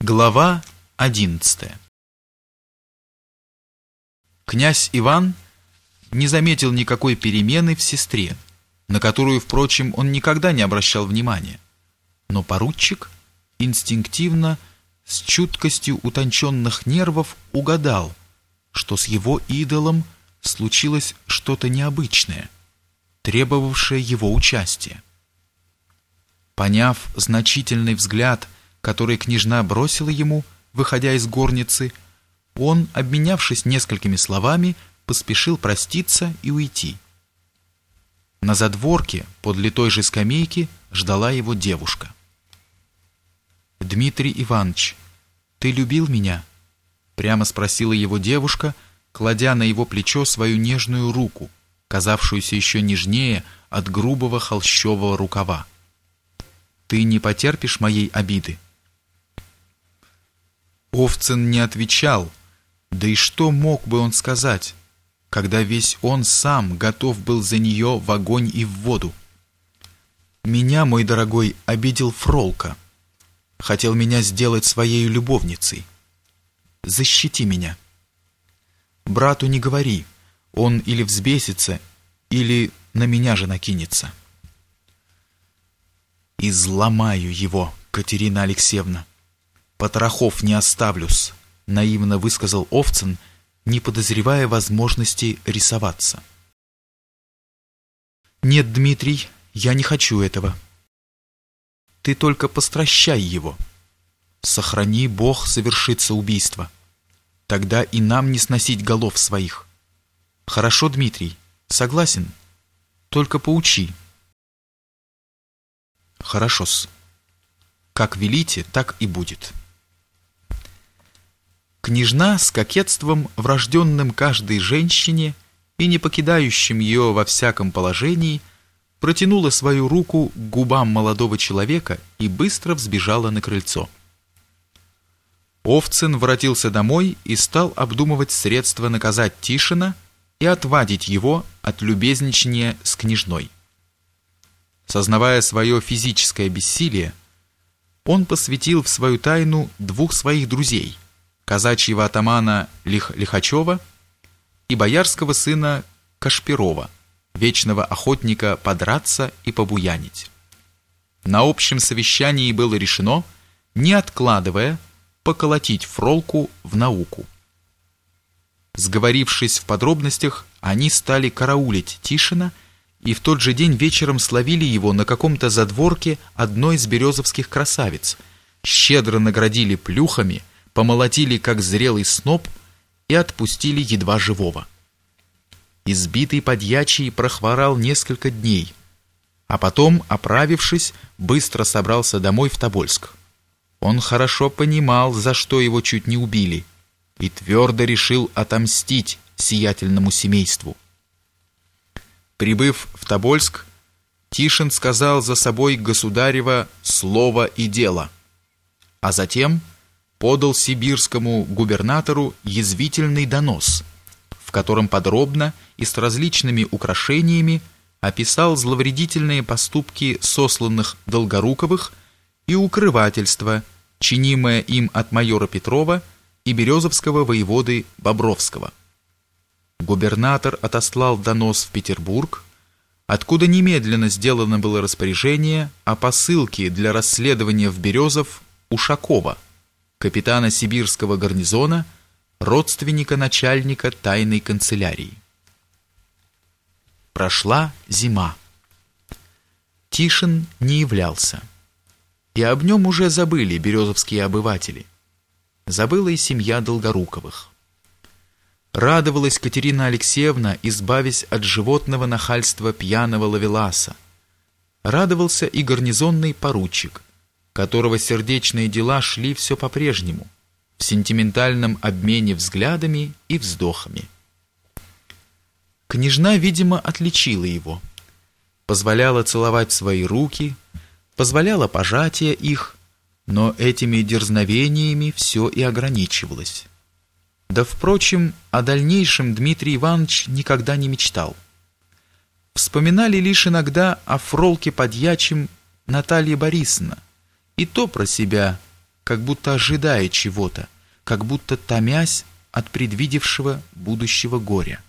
Глава одиннадцатая Князь Иван не заметил никакой перемены в сестре, на которую, впрочем, он никогда не обращал внимания. Но поручик инстинктивно, с чуткостью утонченных нервов, угадал, что с его идолом случилось что-то необычное, требовавшее его участия. Поняв значительный взгляд, который княжна бросила ему, выходя из горницы, он, обменявшись несколькими словами, поспешил проститься и уйти. На задворке, подле той же скамейки, ждала его девушка. «Дмитрий Иванович, ты любил меня?» Прямо спросила его девушка, кладя на его плечо свою нежную руку, казавшуюся еще нежнее от грубого холщового рукава. Ты не потерпишь моей обиды. Овцин не отвечал, да и что мог бы он сказать, когда весь он сам готов был за нее в огонь и в воду? Меня, мой дорогой, обидел Фролка. Хотел меня сделать своей любовницей. Защити меня. Брату не говори, он или взбесится, или на меня же накинется изломаю его, Катерина Алексеевна. Потрохов не оставлюсь, наивно высказал Овцин, не подозревая возможности рисоваться. Нет, Дмитрий, я не хочу этого. Ты только постращай его. Сохрани Бог совершится убийство. Тогда и нам не сносить голов своих. Хорошо, Дмитрий, согласен. Только поучи, Хорошо-с. Как велите, так и будет. Княжна с кокетством, врожденным каждой женщине и не покидающим ее во всяком положении, протянула свою руку к губам молодого человека и быстро взбежала на крыльцо. Овцин воротился домой и стал обдумывать средства наказать Тишина и отвадить его от любезничания с княжной. Сознавая свое физическое бессилие, он посвятил в свою тайну двух своих друзей, казачьего атамана Лих Лихачева и боярского сына Кашпирова, вечного охотника подраться и побуянить. На общем совещании было решено, не откладывая, поколотить Фролку в науку. Сговорившись в подробностях, они стали караулить Тишина и в тот же день вечером словили его на каком-то задворке одной из березовских красавиц, щедро наградили плюхами, помолотили как зрелый сноп и отпустили едва живого. Избитый подьячий прохворал несколько дней, а потом, оправившись, быстро собрался домой в Тобольск. Он хорошо понимал, за что его чуть не убили, и твердо решил отомстить сиятельному семейству. Прибыв в Тобольск, Тишин сказал за собой государева слово и дело, а затем подал сибирскому губернатору язвительный донос, в котором подробно и с различными украшениями описал зловредительные поступки сосланных Долгоруковых и укрывательство, чинимое им от майора Петрова и березовского воеводы Бобровского. Губернатор отослал донос в Петербург, откуда немедленно сделано было распоряжение о посылке для расследования в Березов Ушакова, капитана сибирского гарнизона, родственника начальника тайной канцелярии. Прошла зима. Тишин не являлся. И об нем уже забыли березовские обыватели. Забыла и семья Долгоруковых. Радовалась Катерина Алексеевна, избавясь от животного нахальства пьяного лавеласа. Радовался и гарнизонный поручик, которого сердечные дела шли все по-прежнему, в сентиментальном обмене взглядами и вздохами. Княжна, видимо, отличила его, позволяла целовать свои руки, позволяла пожатие их, но этими дерзновениями все и ограничивалось. Да, впрочем, о дальнейшем Дмитрий Иванович никогда не мечтал. Вспоминали лишь иногда о фролке подьячим Наталье Борисовна, и то про себя, как будто ожидая чего-то, как будто томясь от предвидевшего будущего горя.